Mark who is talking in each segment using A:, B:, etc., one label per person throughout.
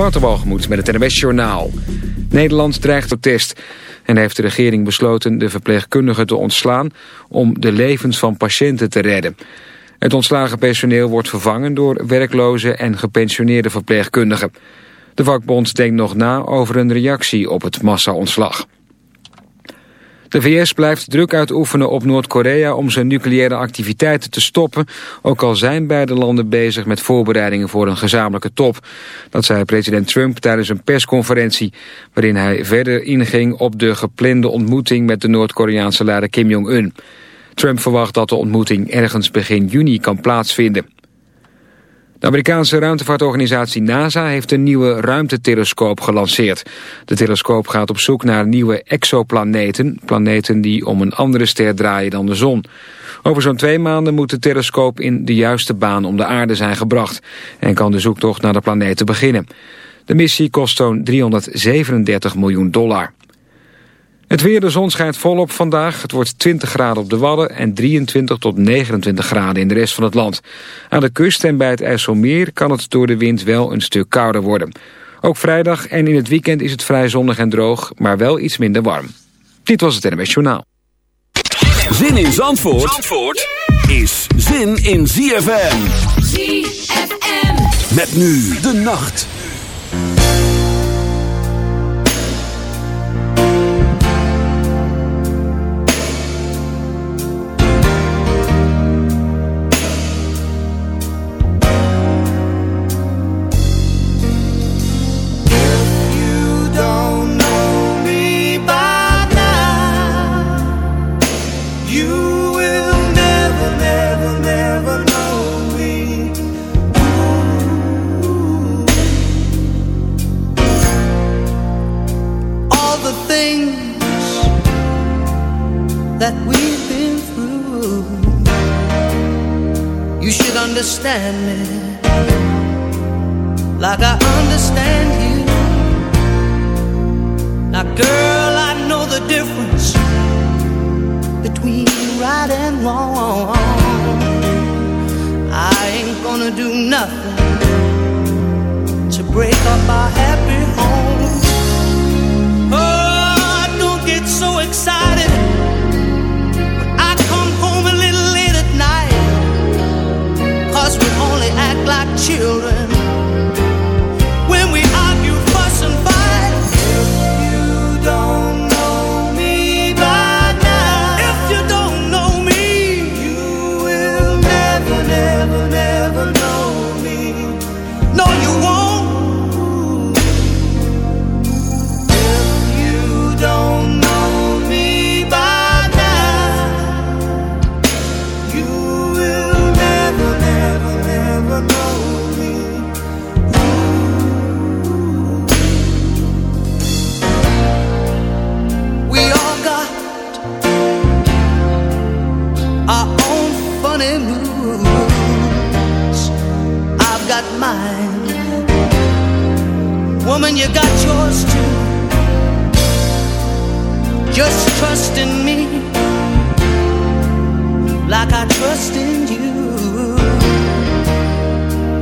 A: Waterwalgemoed met het NWS Journaal. Nederland dreigt protest en heeft de regering besloten de verpleegkundigen te ontslaan om de levens van patiënten te redden. Het ontslagen personeel wordt vervangen door werkloze en gepensioneerde verpleegkundigen. De vakbond denkt nog na over een reactie op het massa-ontslag. De VS blijft druk uitoefenen op Noord-Korea om zijn nucleaire activiteiten te stoppen, ook al zijn beide landen bezig met voorbereidingen voor een gezamenlijke top. Dat zei president Trump tijdens een persconferentie, waarin hij verder inging op de geplande ontmoeting met de Noord-Koreaanse leider Kim Jong-un. Trump verwacht dat de ontmoeting ergens begin juni kan plaatsvinden. De Amerikaanse ruimtevaartorganisatie NASA heeft een nieuwe ruimtetelescoop gelanceerd. De telescoop gaat op zoek naar nieuwe exoplaneten, planeten die om een andere ster draaien dan de zon. Over zo'n twee maanden moet de telescoop in de juiste baan om de aarde zijn gebracht en kan de zoektocht naar de planeten beginnen. De missie kost zo'n 337 miljoen dollar. Het weer, de zon schijnt volop vandaag. Het wordt 20 graden op de Wadden en 23 tot 29 graden in de rest van het land. Aan de kust en bij het IJsselmeer kan het door de wind wel een stuk kouder worden. Ook vrijdag en in het weekend is het vrij zonnig en droog, maar wel iets minder warm. Dit was het NMS Journaal.
B: Zin in Zandvoort, Zandvoort is zin in ZFM. ZFM. Met nu de nacht.
C: Understand me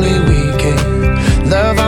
D: we
E: weekend. Love.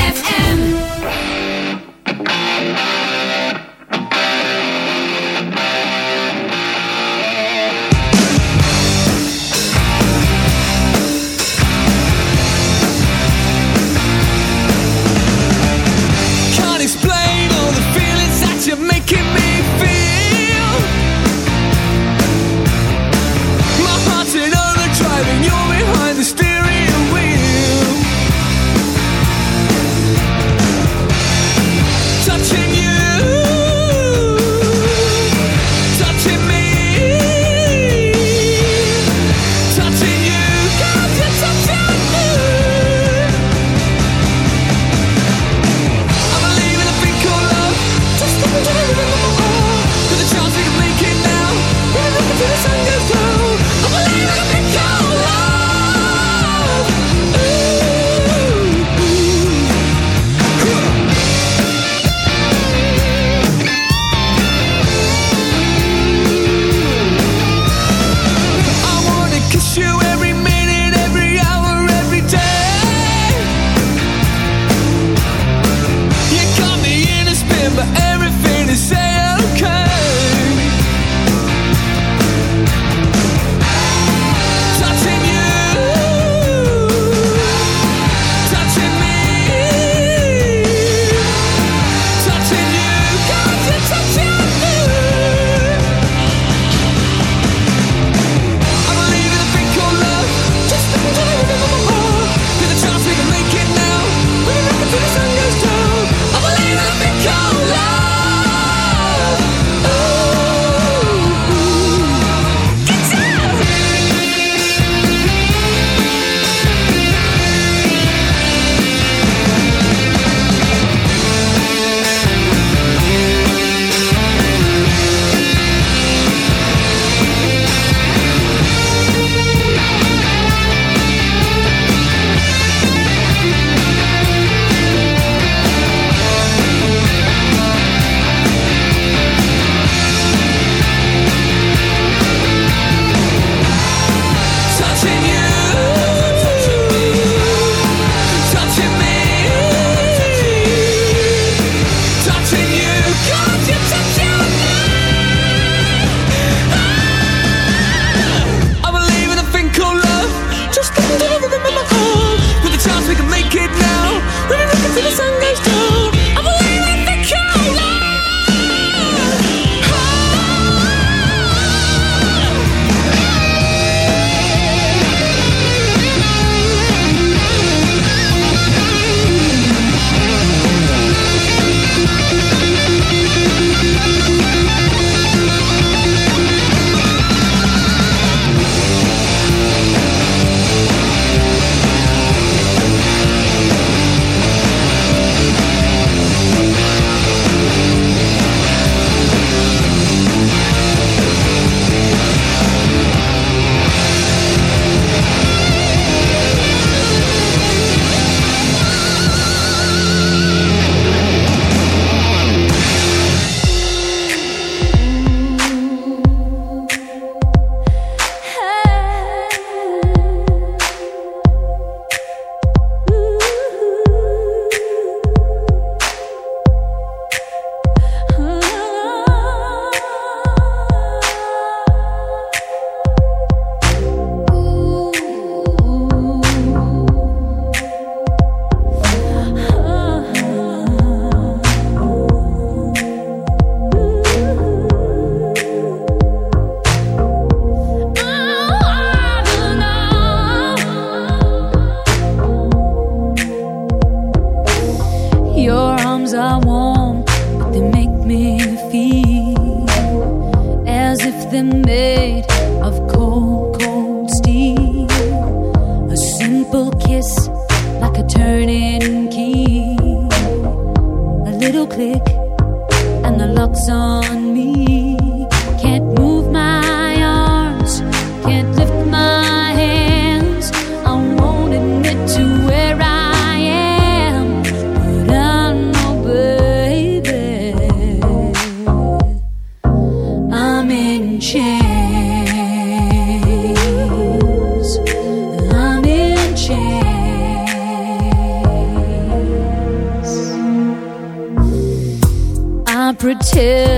F: too.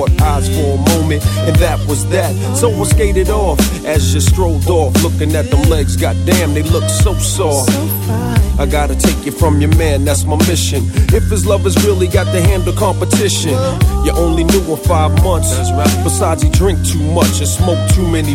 F: caught eyes for a moment, and that was that. So I skated off as you strolled off, looking at them legs. Goddamn, they look so soft. I gotta take you from your man, that's my mission. If his lovers really got to handle competition, you only knew him five months. Besides, he drink too much and smoked too many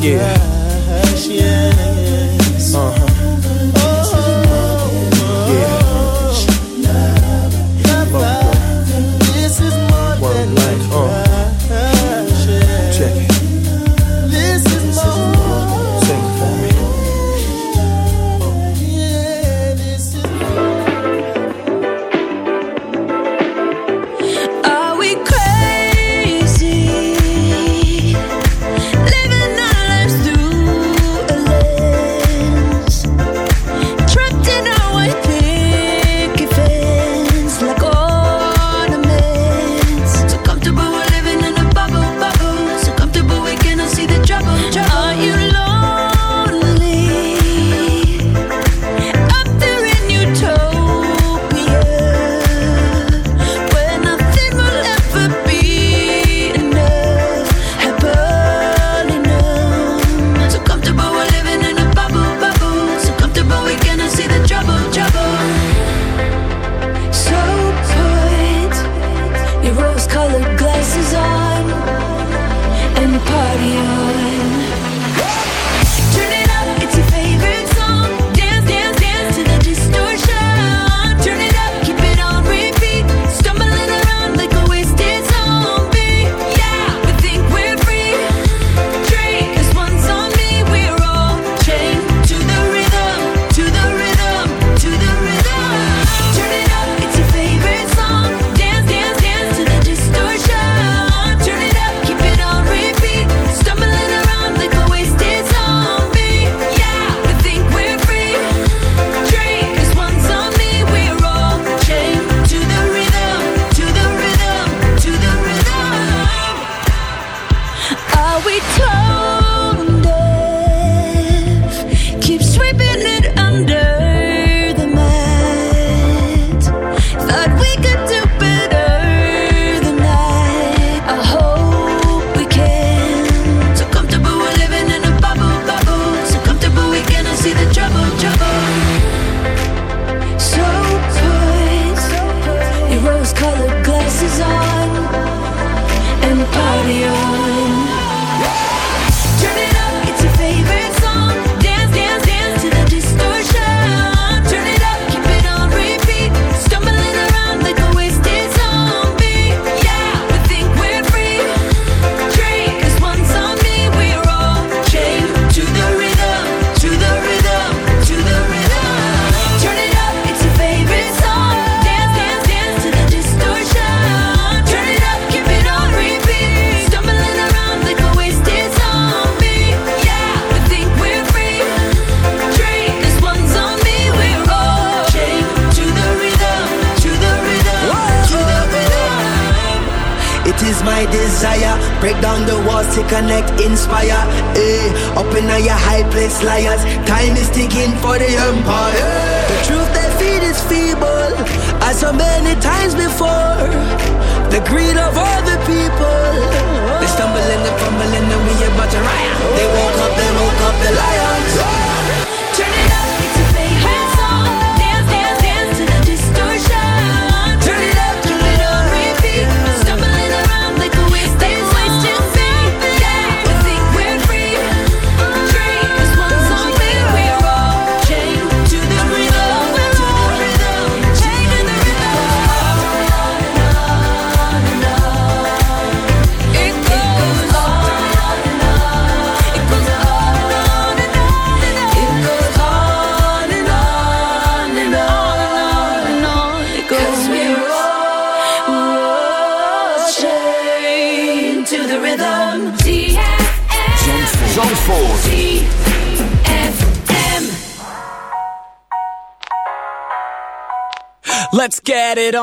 F: Yeah.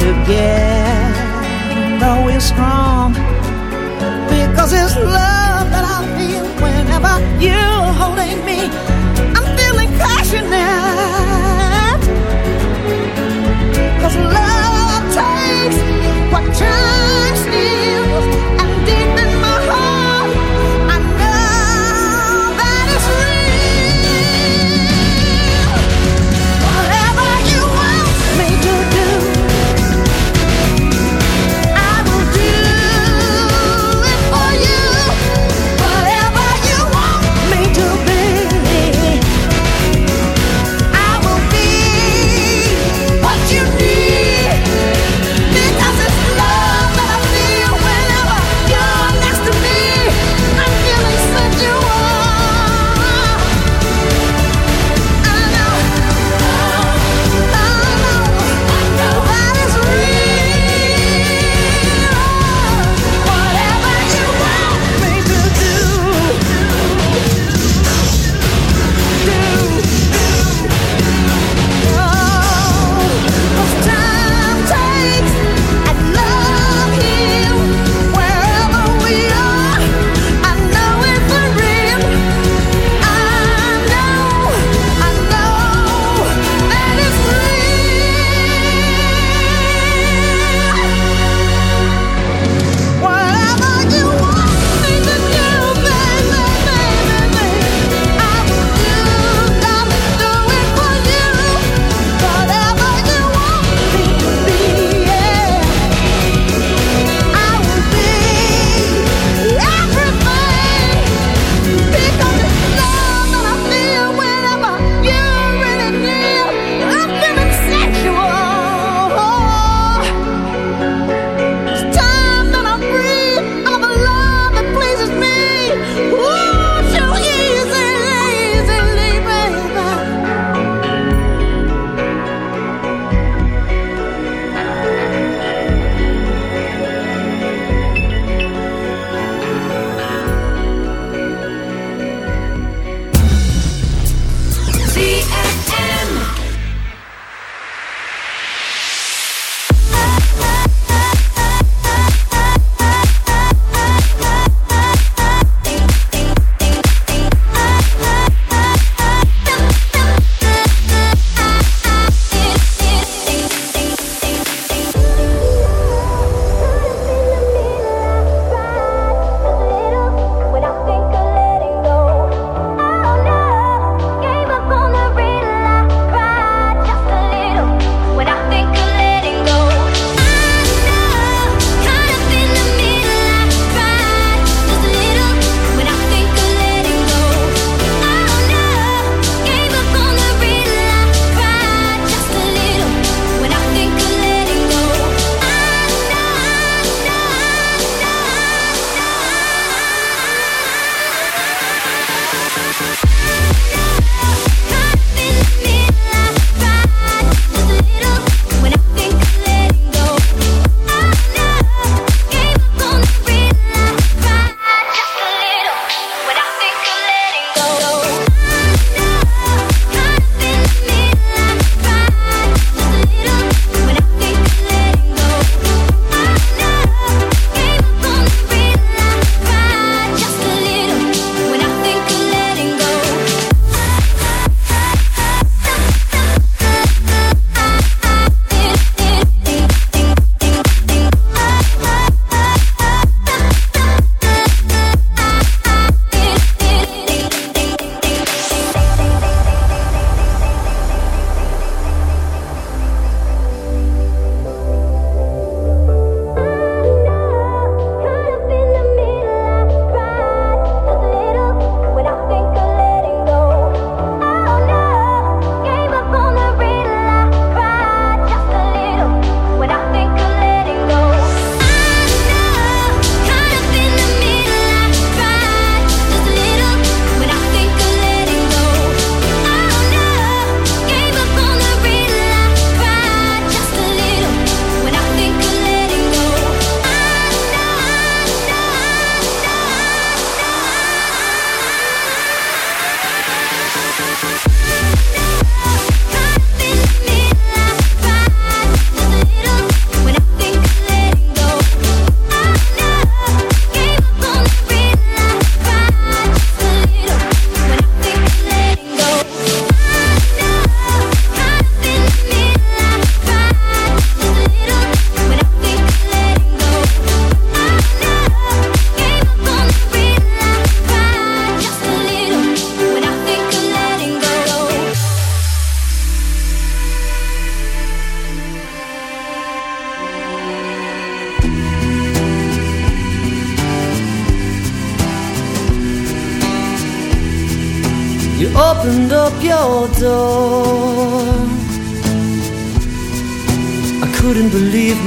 G: together we're strong because it's love that I feel whenever you're holding me. I'm feeling passionate.